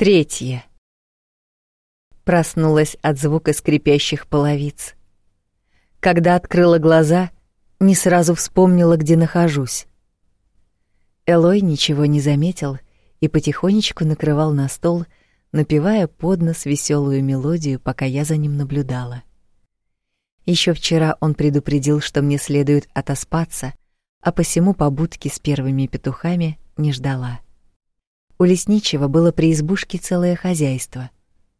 Третье. Проснулась от звука скрипящих половиц. Когда открыла глаза, не сразу вспомнила, где нахожусь. Элой ничего не заметил и потихонечку накрывал на стол, напевая под нос веселую мелодию, пока я за ним наблюдала. Еще вчера он предупредил, что мне следует отоспаться, а посему побудки с первыми петухами не ждала. У лесничего было при избушке целое хозяйство.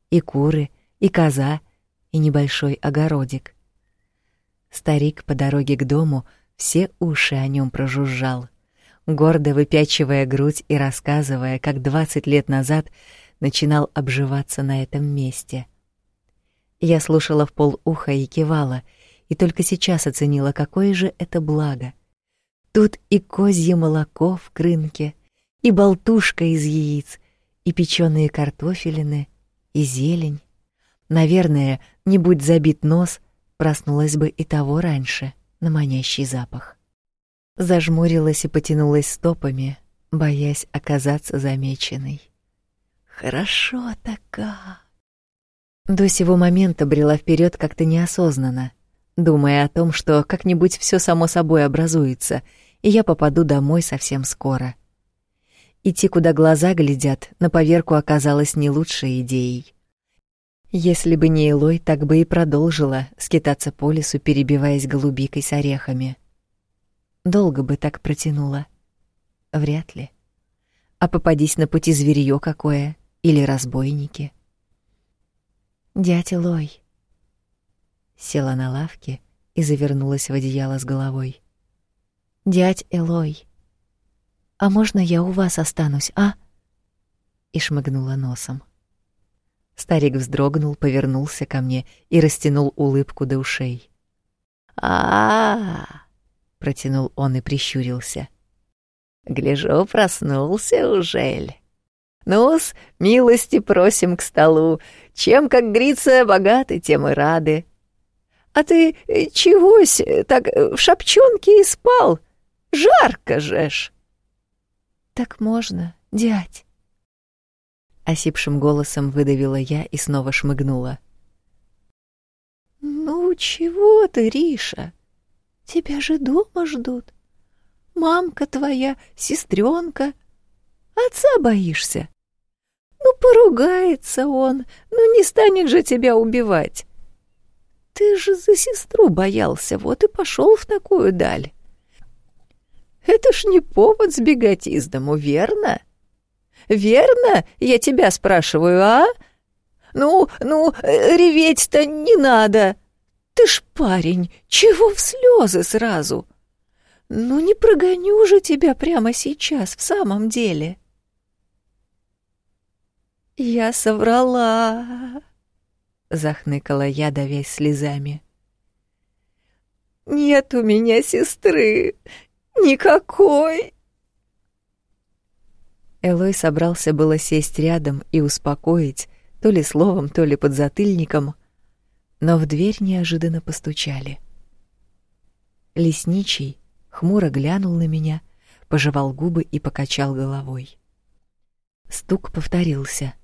И куры, и коза, и небольшой огородик. Старик по дороге к дому все уши о нем прожужжал, гордо выпячивая грудь и рассказывая, как двадцать лет назад начинал обживаться на этом месте. Я слушала в полуха и кивала, и только сейчас оценила, какое же это благо. Тут и козье молоко в крынке, и болтушка из яиц, и печеные картофелины, и зелень. Наверное, не будь забит нос, проснулась бы и того раньше на манящий запах. Зажмурилась и потянулась стопами, боясь оказаться замеченной. Хорошо такая. До сего момента брела вперед как-то неосознанно, думая о том, что как-нибудь все само собой образуется, и я попаду домой совсем скоро. Идти, куда глаза глядят, на поверку оказалось не лучшей идеей. Если бы не Элой, так бы и продолжила скитаться по лесу, перебиваясь голубикой с орехами. Долго бы так протянула. Вряд ли. А попадись на пути зверьё какое или разбойники. Дядя Лой. Села на лавке и завернулась в одеяло с головой. Дядь Элой. А можно я у вас останусь, а? И шмыгнула носом. Старик вздрогнул, повернулся ко мне и растянул улыбку до ушей. А, протянул он и прищурился. Гляжу, проснулся ужель. Ну-с, милости просим к столу. Чем, как грится, богаты, тем и рады. А ты чегось так в шапчонке и спал? Жарко же ж. Так можно, дядь? Осипшим голосом выдавила я и снова шмыгнула. Ну чего ты, Риша? Тебя же дома ждут. Мамка твоя, сестренка. Отца боишься? Ну, поругается он, ну не станет же тебя убивать. Ты же за сестру боялся, вот и пошел в такую даль. Это ж не повод сбегать из дому, верно? Верно, я тебя спрашиваю, а? Ну, ну, реветь-то не надо. Ты ж парень, чего в слезы сразу? Ну, не прогоню же тебя прямо сейчас, в самом деле. Я соврала, захныкала я, давясь слезами. Нет у меня сестры, Никакой!» Элой собрался было сесть рядом и успокоить, то ли словом, то ли подзатыльником, но в дверь неожиданно постучали. Лесничий хмуро глянул на меня, пожевал губы и покачал головой. Стук повторился,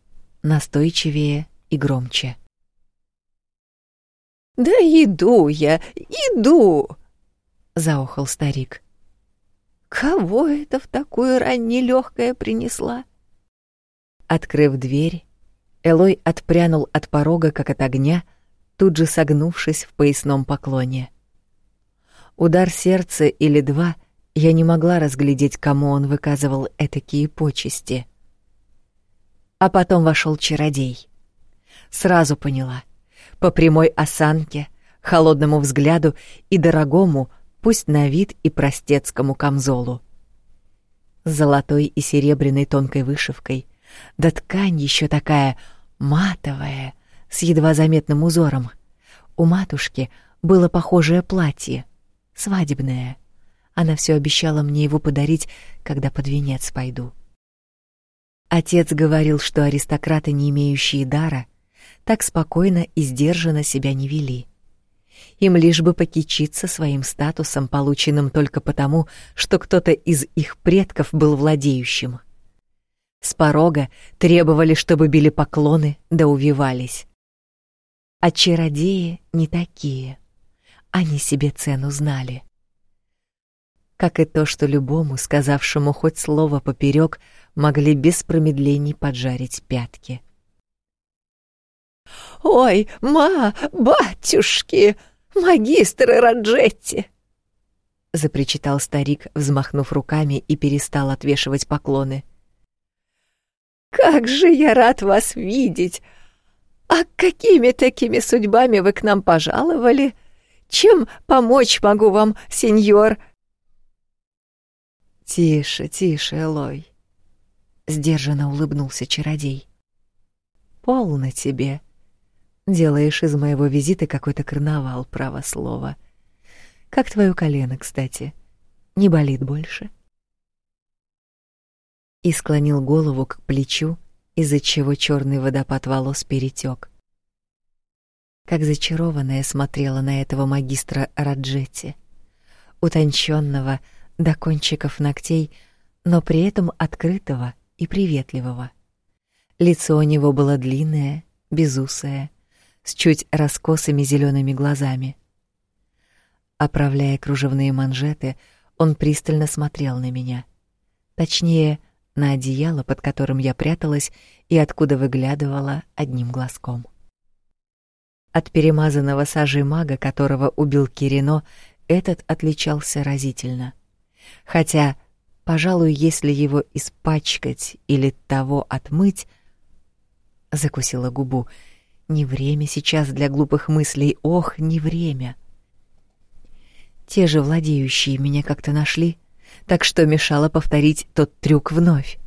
настойчивее и громче. «Да иду я, иду!» — заохал старик. Кого это в такую рань нелегкое принесла? Открыв дверь, Элой отпрянул от порога, как от огня, тут же согнувшись в поясном поклоне. Удар сердца или два я не могла разглядеть, кому он выказывал этакие почести. А потом вошел чародей. Сразу поняла. По прямой осанке, холодному взгляду и дорогому, пусть на вид и простецкому камзолу. С золотой и серебряной тонкой вышивкой, да ткань еще такая матовая, с едва заметным узором. У матушки было похожее платье, свадебное. Она все обещала мне его подарить, когда под венец пойду. Отец говорил, что аристократы, не имеющие дара, так спокойно и сдержанно себя не вели. Им лишь бы покичиться своим статусом, полученным только потому, что кто-то из их предков был владеющим. С порога требовали, чтобы били поклоны да увивались. А чародеи не такие. Они себе цену знали. Как и то, что любому, сказавшему хоть слово поперек, могли без промедлений поджарить пятки. «Ой, ма, батюшки, магистры Раджетти!» запричитал старик, взмахнув руками и перестал отвешивать поклоны. Как же я рад вас видеть! А какими такими судьбами вы к нам пожаловали? Чем помочь могу вам, сеньор? Тише, тише, Элой. Сдержанно улыбнулся чародей. Полно тебе. Делаешь из моего визита какой-то карнавал, право слово. Как твое колено, кстати? Не болит больше? И склонил голову к плечу, из-за чего черный водопад волос перетек. Как зачарованная смотрела на этого магистра Раджетти, утонченного до кончиков ногтей, но при этом открытого и приветливого. Лицо у него было длинное, безусое, с чуть раскосыми зелеными глазами. Оправляя кружевные манжеты, он пристально смотрел на меня. Точнее, на одеяло, под которым я пряталась и откуда выглядывала одним глазком. От перемазанного сажей мага, которого убил Кирино, этот отличался разительно. Хотя, пожалуй, если его испачкать или того отмыть, закусила губу. Не время сейчас для глупых мыслей, ох, не время. Те же владеющие меня как-то нашли, так что мешало повторить тот трюк вновь.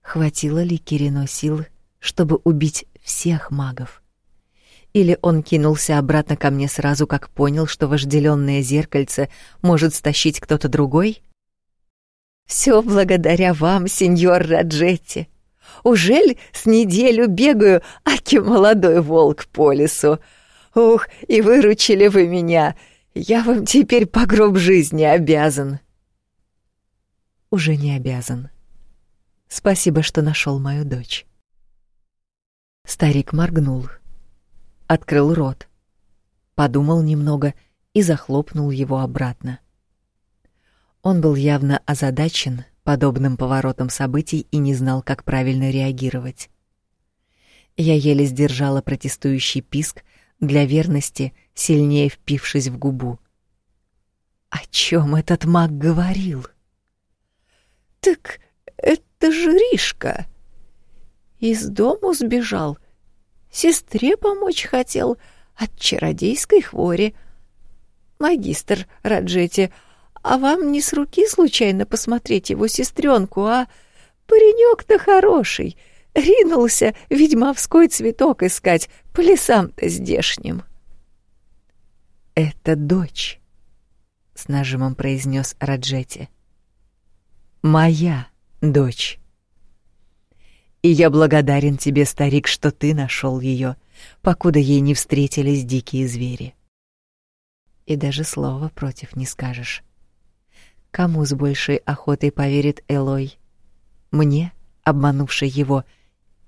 Хватило ли Кирино сил, чтобы убить всех магов? Или он кинулся обратно ко мне сразу, как понял, что вожделенное зеркальце может стащить кто-то другой? Все благодаря вам, сеньор Раджетти. Ужель с неделю бегаю, аки молодой волк по лесу? Ух, и выручили вы меня. Я вам теперь по гроб жизни обязан уже не обязан. Спасибо, что нашел мою дочь. Старик моргнул, открыл рот, подумал немного и захлопнул его обратно. Он был явно озадачен подобным поворотом событий и не знал, как правильно реагировать. Я еле сдержала протестующий писк, для верности сильнее впившись в губу. О чем этот маг говорил? — так это же Ришка. Из дому сбежал. Сестре помочь хотел от чародейской хвори. Магистр Раджети, а вам не с руки случайно посмотреть его сестренку, а паренек-то хороший. Ринулся ведьмовской цветок искать по лесам-то здешним. «Это дочь», — с нажимом произнес Раджети моя дочь. И я благодарен тебе, старик, что ты нашел ее, покуда ей не встретились дикие звери. И даже слова против не скажешь. Кому с большей охотой поверит Элой? Мне, обманувшей его,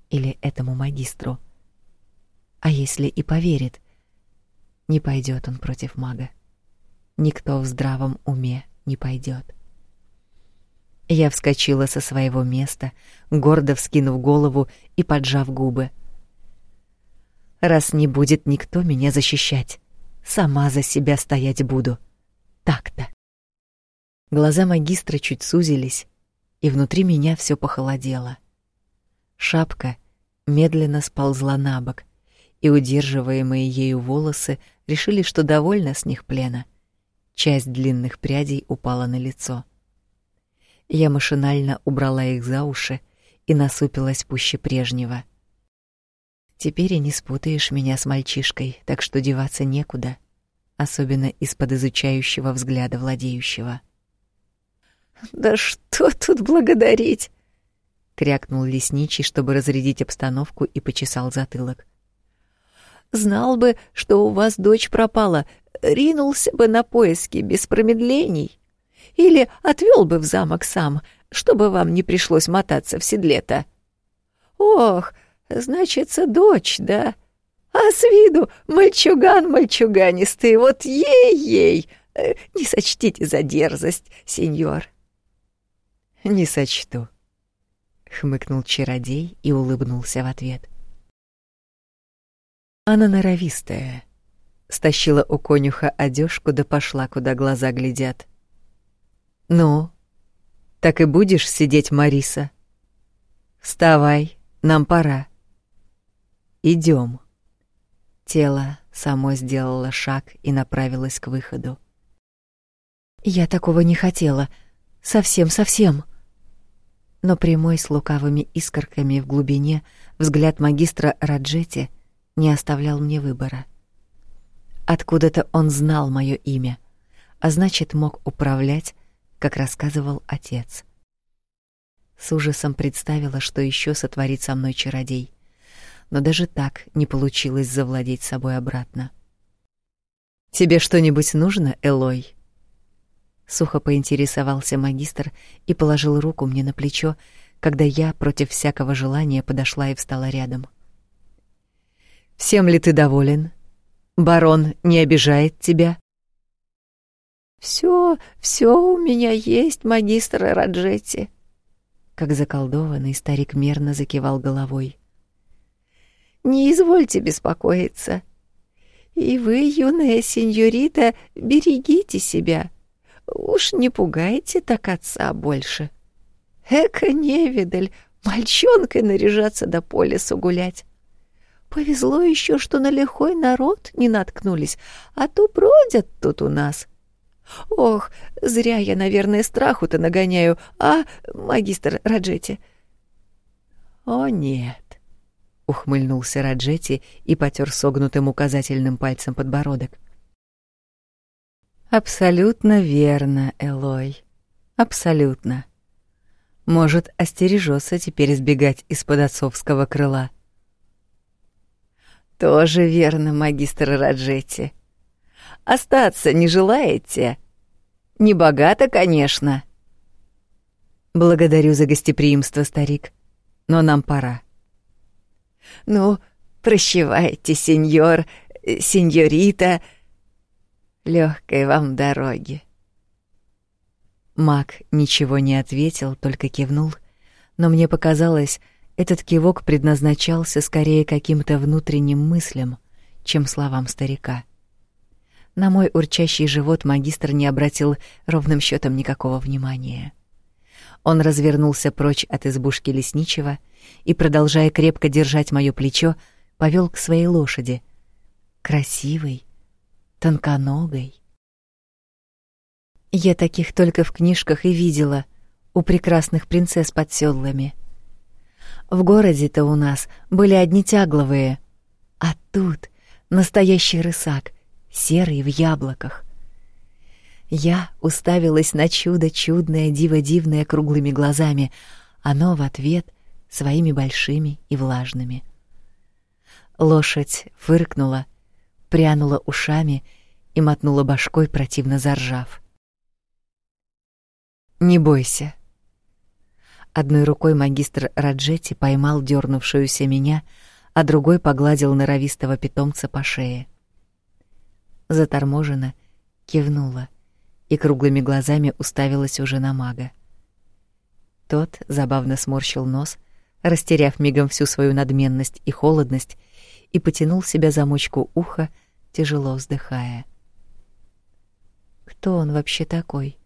или этому магистру? А если и поверит, не пойдет он против мага. Никто в здравом уме не пойдет. Я вскочила со своего места, гордо вскинув голову и поджав губы. Раз не будет никто меня защищать, сама за себя стоять буду. Так-то. Глаза магистра чуть сузились, и внутри меня все похолодело. Шапка медленно сползла на бок, и удерживаемые ею волосы решили, что довольна с них плена. Часть длинных прядей упала на лицо. Я машинально убрала их за уши и насупилась пуще прежнего. Теперь и не спутаешь меня с мальчишкой, так что деваться некуда, особенно из-под изучающего взгляда владеющего. «Да что тут благодарить?» — крякнул лесничий, чтобы разрядить обстановку, и почесал затылок. «Знал бы, что у вас дочь пропала, ринулся бы на поиски без промедлений» или отвел бы в замок сам. чтобы вам не пришлось мотаться в седле-то. Ох, значится, дочь, да? А с виду мальчуган мальчуганистый, вот ей-ей! Э, не сочтите за дерзость, сеньор. Не сочту, хмыкнул чародей и улыбнулся в ответ. Она норовистая. Стащила у конюха одежку да пошла, куда глаза глядят. Ну, так и будешь сидеть, Мариса? Вставай, нам пора. Идем. Тело само сделало шаг и направилось к выходу. Я такого не хотела. Совсем-совсем. Но прямой с лукавыми искорками в глубине взгляд магистра Раджети не оставлял мне выбора. Откуда-то он знал мое имя, а значит, мог управлять как рассказывал отец. С ужасом представила, что еще сотворит со мной чародей. Но даже так не получилось завладеть собой обратно. Тебе что-нибудь нужно, Элой? Сухо поинтересовался магистр и положил руку мне на плечо, когда я против всякого желания подошла и встала рядом. Всем ли ты доволен? Барон не обижает тебя? Все, все у меня есть, магистр Раджетти. Как заколдованный старик мерно закивал головой. Не извольте беспокоиться. И вы, юная сеньорита, берегите себя. Уж не пугайте так отца больше. Эка невидаль, мальчонкой наряжаться до по лесу гулять. Повезло еще, что на лихой народ не наткнулись, а то бродят тут у нас. Ох, зря я, наверное, страху-то нагоняю, а, магистр Раджети? О, нет, ухмыльнулся Раджети и потер согнутым указательным пальцем подбородок. Абсолютно верно, Элой. Абсолютно. Может, остережется теперь избегать из-под отцовского крыла. Тоже верно, магистр Раджети. Остаться не желаете? Не богато, конечно. Благодарю за гостеприимство, старик, но нам пора. Ну, прощавайте, сеньор, сеньорита. Лёгкой вам дороги. Мак ничего не ответил, только кивнул, но мне показалось, этот кивок предназначался скорее каким-то внутренним мыслям, чем словам старика. На мой урчащий живот магистр не обратил ровным счетом никакого внимания. Он развернулся прочь от избушки лесничего и, продолжая крепко держать моё плечо, повел к своей лошади. Красивой, тонконогой. Я таких только в книжках и видела у прекрасных принцесс под седлами. В городе-то у нас были одни тягловые, а тут настоящий рысак — серый в яблоках. Я уставилась на чудо чудное, диво дивное круглыми глазами, оно в ответ своими большими и влажными. Лошадь фыркнула, прянула ушами и мотнула башкой, противно заржав. «Не бойся». Одной рукой магистр Раджети поймал дернувшуюся меня, а другой погладил норовистого питомца по шее заторможенно кивнула и круглыми глазами уставилась уже на мага. Тот забавно сморщил нос, растеряв мигом всю свою надменность и холодность, и потянул себя за мочку уха, тяжело вздыхая. Кто он вообще такой?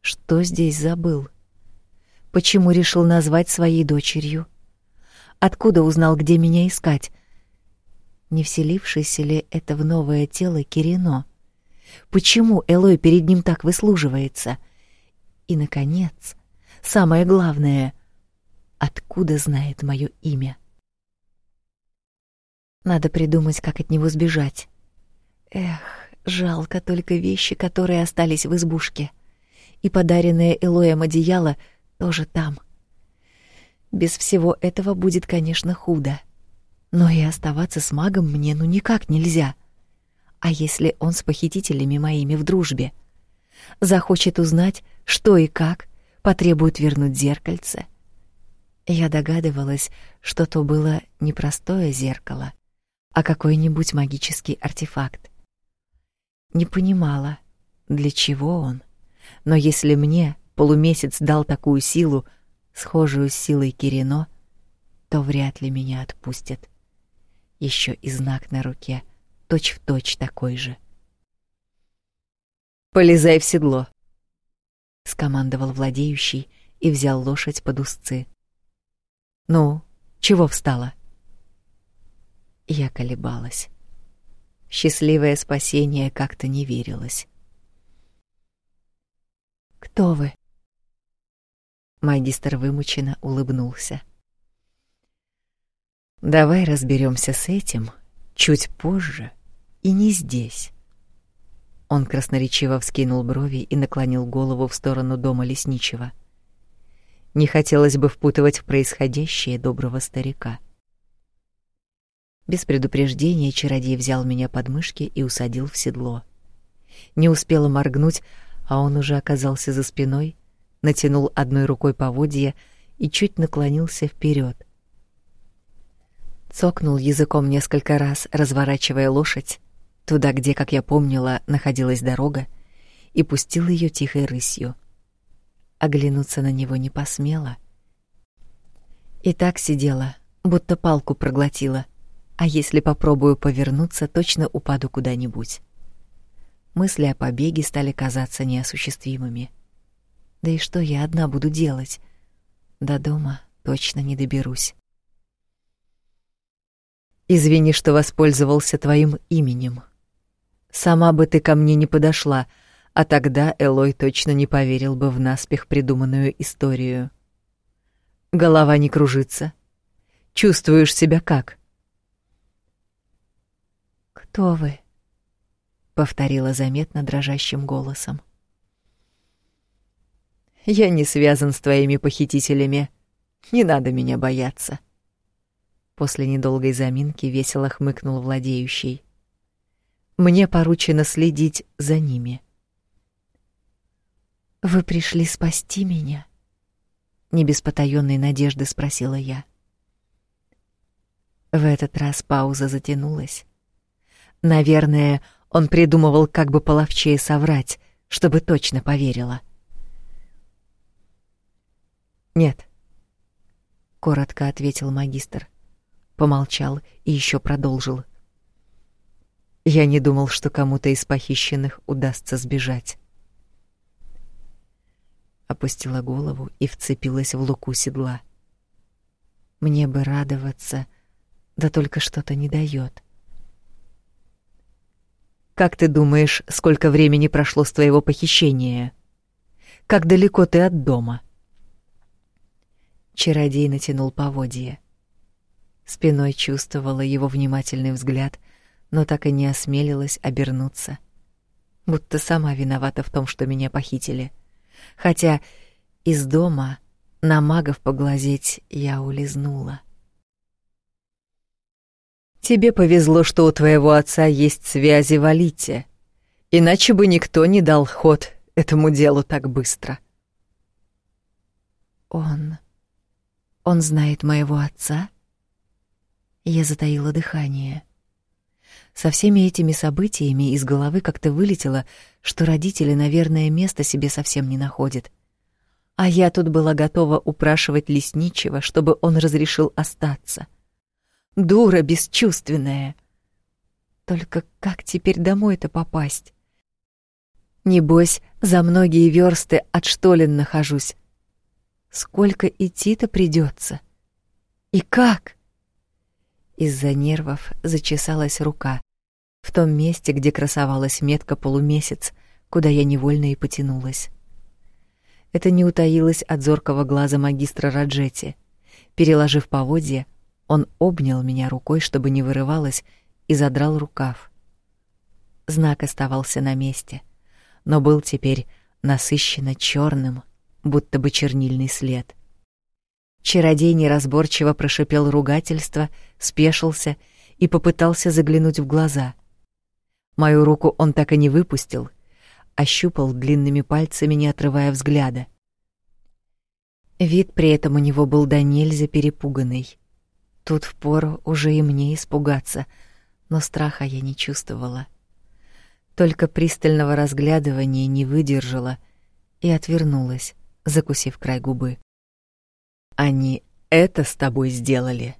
Что здесь забыл? Почему решил назвать своей дочерью? Откуда узнал, где меня искать? Не вселившийся ли это в новое тело Кирино? Почему Элой перед ним так выслуживается? И, наконец, самое главное, откуда знает мое имя? Надо придумать, как от него сбежать. Эх, жалко только вещи, которые остались в избушке. И подаренное Элоем одеяло тоже там. Без всего этого будет, конечно, худо. Но и оставаться с магом мне ну никак нельзя. А если он с похитителями моими в дружбе? Захочет узнать, что и как, потребует вернуть зеркальце. Я догадывалась, что то было не простое зеркало, а какой-нибудь магический артефакт. Не понимала, для чего он, но если мне полумесяц дал такую силу, схожую с силой Кирино, то вряд ли меня отпустят. Еще и знак на руке, точь-в-точь точь такой же. «Полезай в седло», — скомандовал владеющий и взял лошадь под узцы. «Ну, чего встала?» Я колебалась. Счастливое спасение как-то не верилось. «Кто вы?» Магистр вымученно улыбнулся. «Давай разберемся с этим чуть позже и не здесь». Он красноречиво вскинул брови и наклонил голову в сторону дома лесничего. Не хотелось бы впутывать в происходящее доброго старика. Без предупреждения чародей взял меня под мышки и усадил в седло. Не успела моргнуть, а он уже оказался за спиной, натянул одной рукой поводья и чуть наклонился вперед. Цокнул языком несколько раз, разворачивая лошадь туда, где, как я помнила, находилась дорога, и пустил ее тихой рысью. Оглянуться на него не посмела. И так сидела, будто палку проглотила — а если попробую повернуться, точно упаду куда-нибудь. Мысли о побеге стали казаться неосуществимыми. Да и что я одна буду делать? До дома точно не доберусь. Извини, что воспользовался твоим именем. Сама бы ты ко мне не подошла, а тогда Элой точно не поверил бы в наспех придуманную историю. Голова не кружится. Чувствуешь себя как? «Кто вы?» — повторила заметно дрожащим голосом. «Я не связан с твоими похитителями. Не надо меня бояться». После недолгой заминки весело хмыкнул владеющий. «Мне поручено следить за ними». «Вы пришли спасти меня?» Не без потаённой надежды спросила я. В этот раз пауза затянулась. Наверное, он придумывал, как бы половчее соврать, чтобы точно поверила. Нет, коротко ответил магистр. Помолчал и еще продолжил. Я не думал, что кому-то из похищенных удастся сбежать. Опустила голову и вцепилась в луку седла. Мне бы радоваться, да только что-то не дает. Как ты думаешь, сколько времени прошло с твоего похищения? Как далеко ты от дома? Чародей натянул поводья. Спиной чувствовала его внимательный взгляд, но так и не осмелилась обернуться. Будто сама виновата в том, что меня похитили. Хотя из дома на магов поглазеть я улизнула. Тебе повезло, что у твоего отца есть связи в Алите, иначе бы никто не дал ход этому делу так быстро. Он... он знает моего отца? Я затаила дыхание. Со всеми этими событиями из головы как-то вылетело, что родители, наверное, места себе совсем не находят. А я тут была готова упрашивать лесничего, чтобы он разрешил остаться — дура бесчувственная. Только как теперь домой-то попасть? Небось, за многие версты от Штолен нахожусь. Сколько идти-то придется? И как? Из-за нервов зачесалась рука. В том месте, где красовалась метка полумесяц, куда я невольно и потянулась. Это не утаилось от зоркого глаза магистра Раджети. Переложив поводья, он обнял меня рукой, чтобы не вырывалось, и задрал рукав. Знак оставался на месте, но был теперь насыщенно черным, будто бы чернильный след. Чародей неразборчиво прошипел ругательство, спешился и попытался заглянуть в глаза. Мою руку он так и не выпустил, ощупал длинными пальцами, не отрывая взгляда. Вид при этом у него был до нельзя перепуганный. Тут впору уже и мне испугаться, но страха я не чувствовала. Только пристального разглядывания не выдержала и отвернулась, закусив край губы. «Они это с тобой сделали?»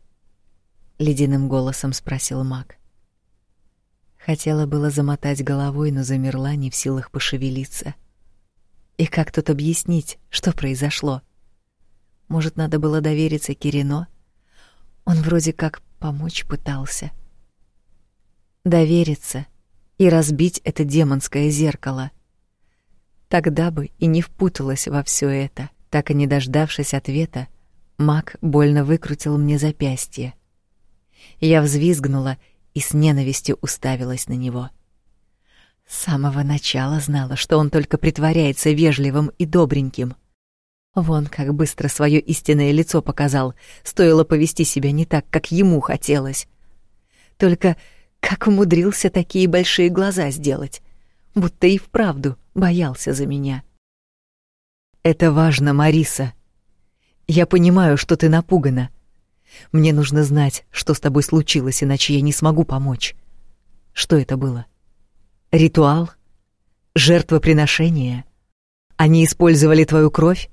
— ледяным голосом спросил маг. Хотела было замотать головой, но замерла, не в силах пошевелиться. И как тут объяснить, что произошло? Может, надо было довериться Кирино? Он вроде как помочь пытался. Довериться и разбить это демонское зеркало. Тогда бы и не впуталась во все это. Так и не дождавшись ответа, маг больно выкрутил мне запястье. Я взвизгнула и с ненавистью уставилась на него. С самого начала знала, что он только притворяется вежливым и добреньким. Вон как быстро свое истинное лицо показал, стоило повести себя не так, как ему хотелось. Только как умудрился такие большие глаза сделать, будто и вправду боялся за меня. Это важно, Мариса. Я понимаю, что ты напугана. Мне нужно знать, что с тобой случилось, иначе я не смогу помочь. Что это было? Ритуал? Жертвоприношение? Они использовали твою кровь?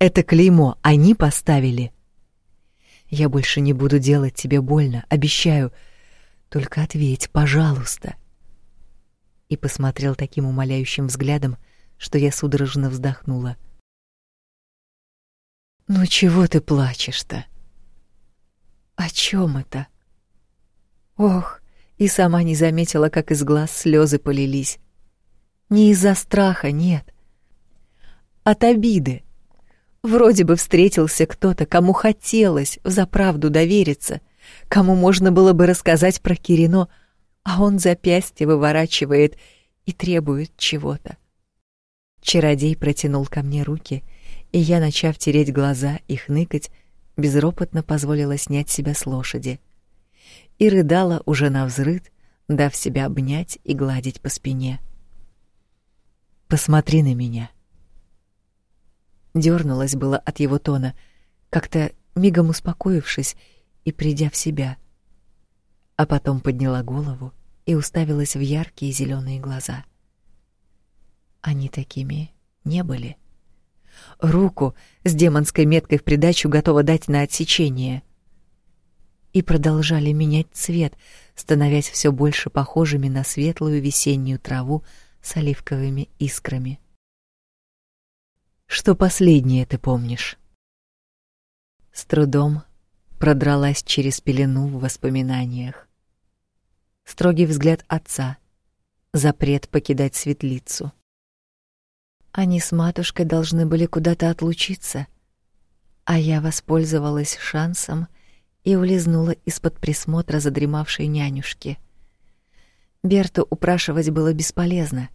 Это клеймо они поставили. Я больше не буду делать тебе больно, обещаю. Только ответь, пожалуйста. И посмотрел таким умоляющим взглядом, что я судорожно вздохнула. Ну чего ты плачешь-то? О чем это? Ох, и сама не заметила, как из глаз слезы полились. Не из-за страха, нет. От обиды. Вроде бы встретился кто-то, кому хотелось за правду довериться, кому можно было бы рассказать про Кирино, а он запястье выворачивает и требует чего-то. Чародей протянул ко мне руки, и я, начав тереть глаза и хныкать, безропотно позволила снять себя с лошади и рыдала уже на взрыд, дав себя обнять и гладить по спине. «Посмотри на меня». Дёрнулась было от его тона, как-то мигом успокоившись и придя в себя. А потом подняла голову и уставилась в яркие зеленые глаза. Они такими не были. Руку с демонской меткой в придачу готова дать на отсечение. И продолжали менять цвет, становясь все больше похожими на светлую весеннюю траву с оливковыми искрами. Что последнее ты помнишь? С трудом продралась через пелену в воспоминаниях. Строгий взгляд отца, запрет покидать светлицу. Они с матушкой должны были куда-то отлучиться, а я воспользовалась шансом и улизнула из-под присмотра задремавшей нянюшки. Берту упрашивать было бесполезно.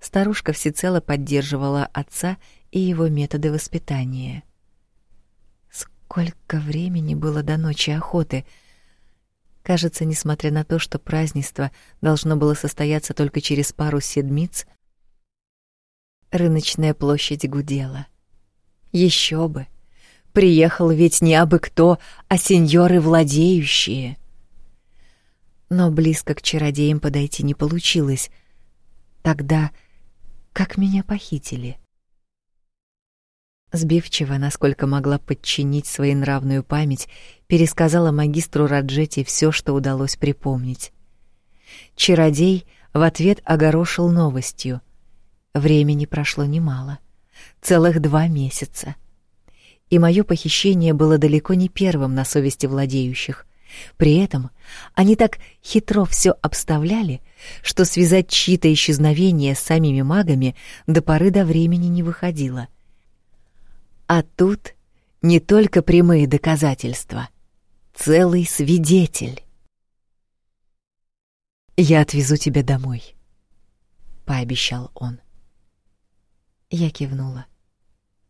Старушка всецело поддерживала отца и его методы воспитания. Сколько времени было до ночи охоты? Кажется, несмотря на то, что празднество должно было состояться только через пару седмиц, рыночная площадь гудела. Еще бы! Приехал ведь не абы кто, а сеньоры владеющие. Но близко к чародеям подойти не получилось. Тогда как меня похитили? Сбивчиво, насколько могла подчинить своенравную память, пересказала магистру Раджети все, что удалось припомнить. Чародей в ответ огорошил новостью. Времени прошло немало, целых два месяца. И мое похищение было далеко не первым на совести владеющих. При этом они так хитро все обставляли, что связать чьи-то исчезновения с самими магами до поры до времени не выходило — а тут не только прямые доказательства, целый свидетель. Я отвезу тебя домой, пообещал он. Я кивнула.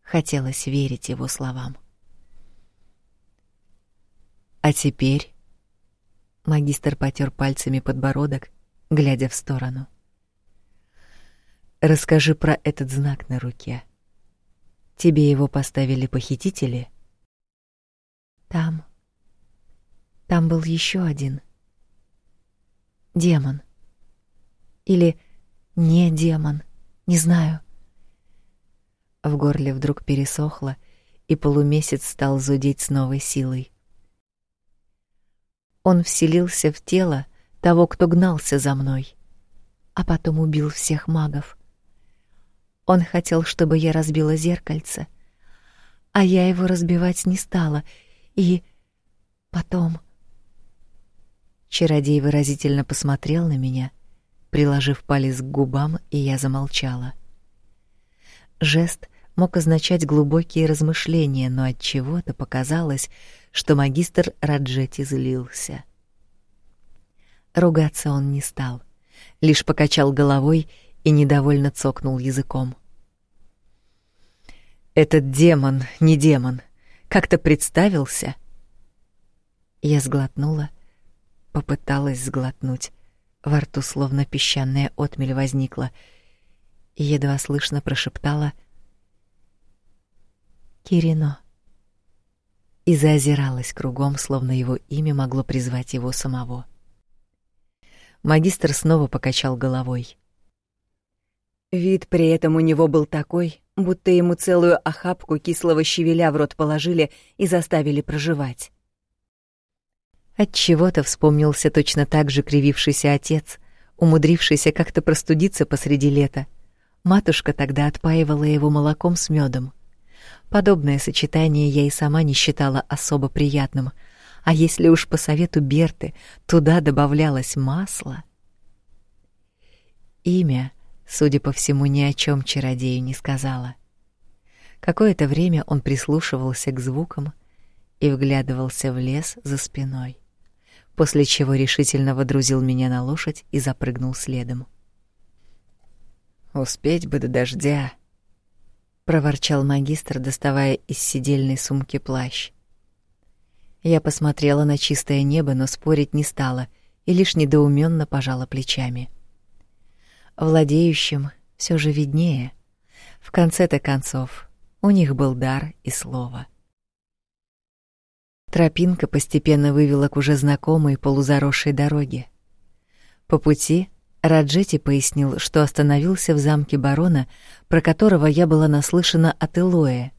Хотелось верить его словам. А теперь магистр потёр пальцами подбородок, глядя в сторону. Расскажи про этот знак на руке. Тебе его поставили похитители? Там. Там был еще один. Демон. Или не демон, не знаю. В горле вдруг пересохло, и полумесяц стал зудеть с новой силой. Он вселился в тело того, кто гнался за мной, а потом убил всех магов. Он хотел, чтобы я разбила зеркальце, а я его разбивать не стала, и потом Чародей выразительно посмотрел на меня, приложив палец к губам, и я замолчала. Жест мог означать глубокие размышления, но от чего-то показалось, что магистр Раджети злился. Ругаться он не стал, лишь покачал головой и недовольно цокнул языком. Этот демон, не демон, как-то представился. Я сглотнула, попыталась сглотнуть. Во рту словно песчаная отмель возникла, и едва слышно прошептала «Кирино» и заозиралась кругом, словно его имя могло призвать его самого. Магистр снова покачал головой. Вид при этом у него был такой, будто ему целую охапку кислого щавеля в рот положили и заставили проживать. От чего-то вспомнился точно так же кривившийся отец, умудрившийся как-то простудиться посреди лета. Матушка тогда отпаивала его молоком с медом. Подобное сочетание я и сама не считала особо приятным, а если уж по совету Берты туда добавлялось масло. Имя, судя по всему, ни о чем чародею не сказала. Какое-то время он прислушивался к звукам и вглядывался в лес за спиной, после чего решительно водрузил меня на лошадь и запрыгнул следом. Успеть бы до дождя, проворчал магистр, доставая из сидельной сумки плащ. Я посмотрела на чистое небо, но спорить не стала и лишь недоуменно пожала плечами. Владеющим все же виднее. В конце-то концов, у них был дар и слово. Тропинка постепенно вывела к уже знакомой полузаросшей дороге. По пути Раджети пояснил, что остановился в замке барона, про которого я была наслышана от Элоя,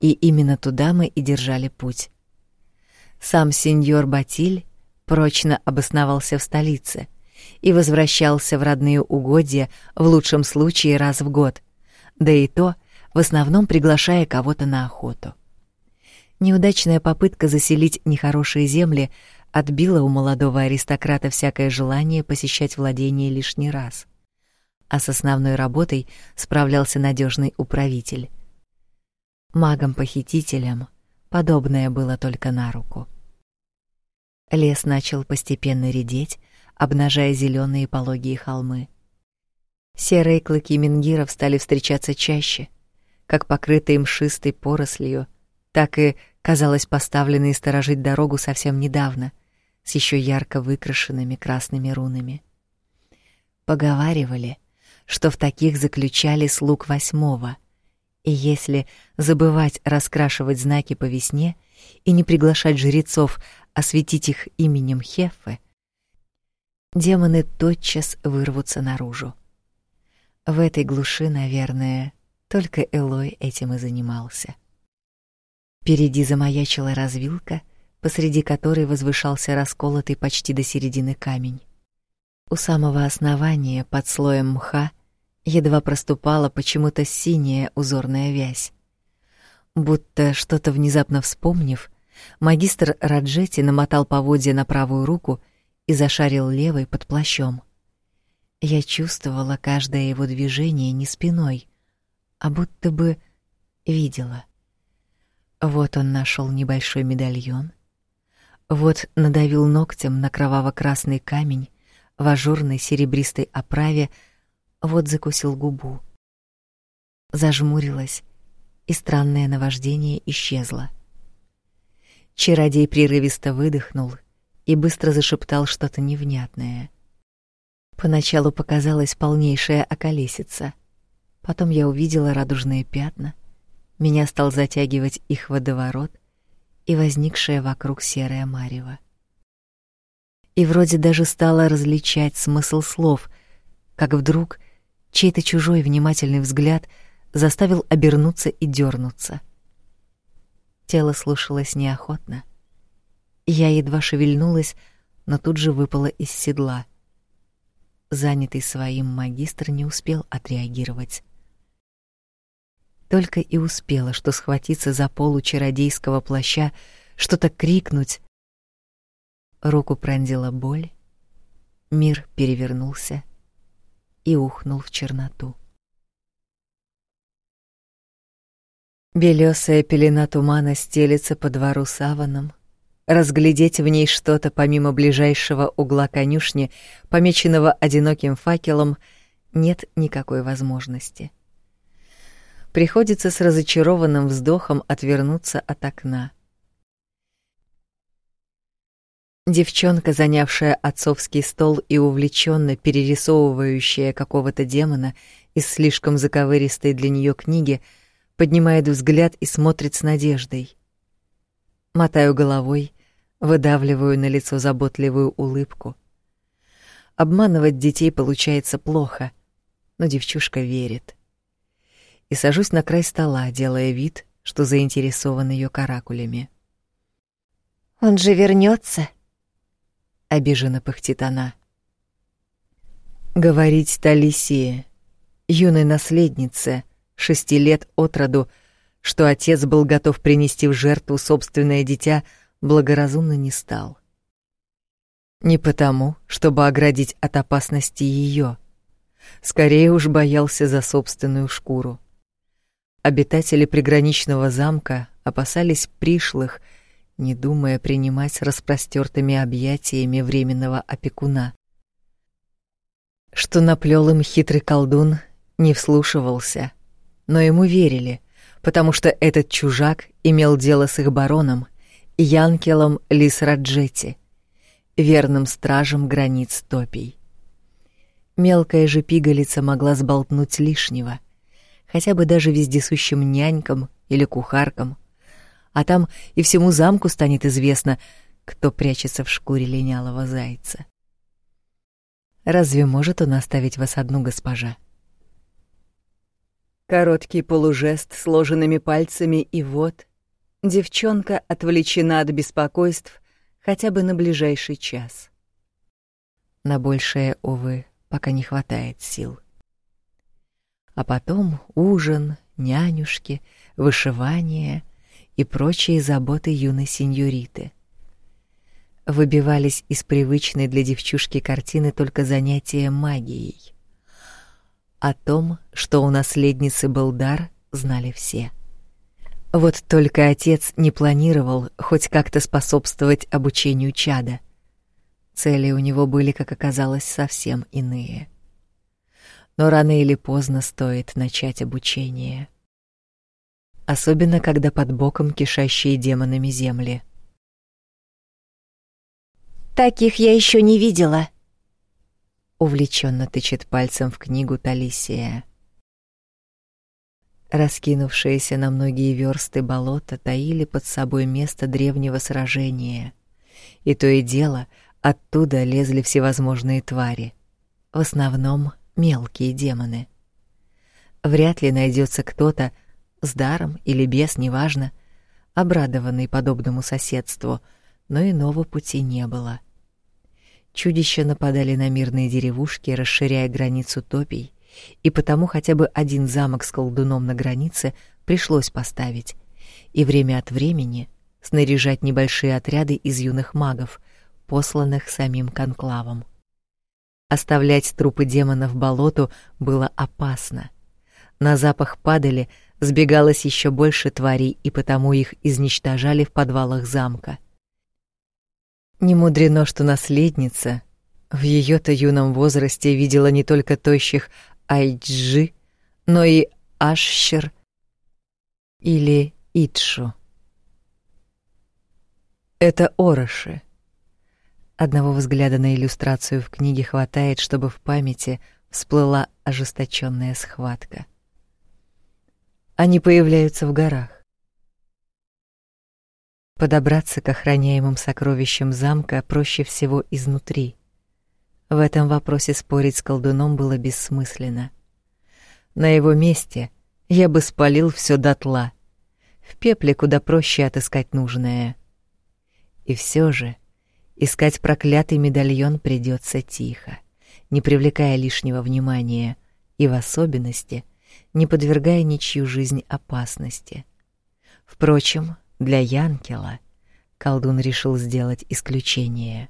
и именно туда мы и держали путь. Сам сеньор Батиль прочно обосновался в столице и возвращался в родные угодья в лучшем случае раз в год, да и то в основном приглашая кого-то на охоту. Неудачная попытка заселить нехорошие земли отбила у молодого аристократа всякое желание посещать владение лишний раз. А с основной работой справлялся надежный управитель. Магам-похитителям подобное было только на руку. Лес начал постепенно редеть, обнажая зеленые пологие холмы. Серые клыки менгиров стали встречаться чаще, как покрытые мшистой порослью, так и, казалось, поставленные сторожить дорогу совсем недавно, с еще ярко выкрашенными красными рунами. Поговаривали, что в таких заключали слуг восьмого, и если забывать раскрашивать знаки по весне и не приглашать жрецов осветить их именем Хефы, демоны тотчас вырвутся наружу. В этой глуши, наверное, только Элой этим и занимался. Впереди замаячила развилка, посреди которой возвышался расколотый почти до середины камень. У самого основания, под слоем мха, едва проступала почему-то синяя узорная вязь. Будто что-то внезапно вспомнив, магистр Раджети намотал поводья на правую руку и зашарил левой под плащом. Я чувствовала каждое его движение не спиной, а будто бы видела. Вот он нашел небольшой медальон, вот надавил ногтем на кроваво-красный камень в ажурной серебристой оправе, вот закусил губу. Зажмурилась, и странное наваждение исчезло. Чародей прерывисто выдохнул и быстро зашептал что-то невнятное. Поначалу показалась полнейшая околесица. Потом я увидела радужные пятна меня стал затягивать их водоворот и возникшее вокруг серое марево. И вроде даже стала различать смысл слов, как вдруг чей-то чужой внимательный взгляд заставил обернуться и дернуться. Тело слушалось неохотно. Я едва шевельнулась, но тут же выпала из седла. Занятый своим магистр не успел отреагировать. Только и успела, что схватиться за полу чародейского плаща, что-то крикнуть. Руку пронзила боль, мир перевернулся и ухнул в черноту. Белёсая пелена тумана стелется по двору саваном, Разглядеть в ней что-то помимо ближайшего угла конюшни, помеченного одиноким факелом, нет никакой возможности. Приходится с разочарованным вздохом отвернуться от окна. Девчонка, занявшая отцовский стол и увлеченно перерисовывающая какого-то демона из слишком заковыристой для нее книги, поднимает взгляд и смотрит с надеждой. Мотаю головой, выдавливаю на лицо заботливую улыбку. Обманывать детей получается плохо, но девчушка верит. И сажусь на край стола, делая вид, что заинтересован ее каракулями. Он же вернется, обиженно пыхтит она. Говорить Талисии, юной наследнице, шести лет от роду, что отец был готов принести в жертву собственное дитя, благоразумно не стал. Не потому, чтобы оградить от опасности ее, скорее уж боялся за собственную шкуру. Обитатели приграничного замка опасались пришлых, не думая принимать распростертыми объятиями временного опекуна. Что наплел им хитрый колдун, не вслушивался, но ему верили, потому что этот чужак имел дело с их бароном Янкелом Лисраджети, верным стражем границ топий. Мелкая же пигалица могла сболтнуть лишнего, хотя бы даже вездесущим нянькам или кухаркам, а там и всему замку станет известно, кто прячется в шкуре линялого зайца. Разве может он оставить вас одну, госпожа? Короткий полужест сложенными пальцами, и вот Девчонка отвлечена от беспокойств хотя бы на ближайший час. На большее, увы, пока не хватает сил. А потом ужин, нянюшки, вышивание и прочие заботы юной сеньориты. Выбивались из привычной для девчушки картины только занятия магией. О том, что у наследницы был дар, знали все — вот только отец не планировал хоть как-то способствовать обучению чада. Цели у него были, как оказалось, совсем иные. Но рано или поздно стоит начать обучение. Особенно, когда под боком кишащие демонами земли. «Таких я еще не видела», — увлеченно тычет пальцем в книгу Талисия. Раскинувшиеся на многие версты болота таили под собой место древнего сражения. И то и дело оттуда лезли всевозможные твари, в основном мелкие демоны. Вряд ли найдется кто-то с даром или без, неважно, обрадованный подобному соседству, но иного пути не было. Чудища нападали на мирные деревушки, расширяя границу топий, и потому хотя бы один замок с колдуном на границе пришлось поставить, и время от времени снаряжать небольшие отряды из юных магов, посланных самим конклавом. Оставлять трупы демонов болоту было опасно. На запах падали, сбегалось еще больше тварей, и потому их изничтожали в подвалах замка. Не мудрено, что наследница в ее-то юном возрасте видела не только тощих Айджи, но и Ашшер или Итшу. Это Ороши. Одного взгляда на иллюстрацию в книге хватает, чтобы в памяти всплыла ожесточенная схватка. Они появляются в горах. Подобраться к охраняемым сокровищам замка проще всего изнутри. В этом вопросе спорить с колдуном было бессмысленно. На его месте я бы спалил все дотла. В пепле куда проще отыскать нужное. И все же искать проклятый медальон придется тихо, не привлекая лишнего внимания и в особенности не подвергая ничью жизнь опасности. Впрочем, для Янкела колдун решил сделать исключение.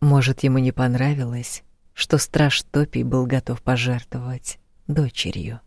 Может, ему не понравилось, что страж Топий был готов пожертвовать дочерью.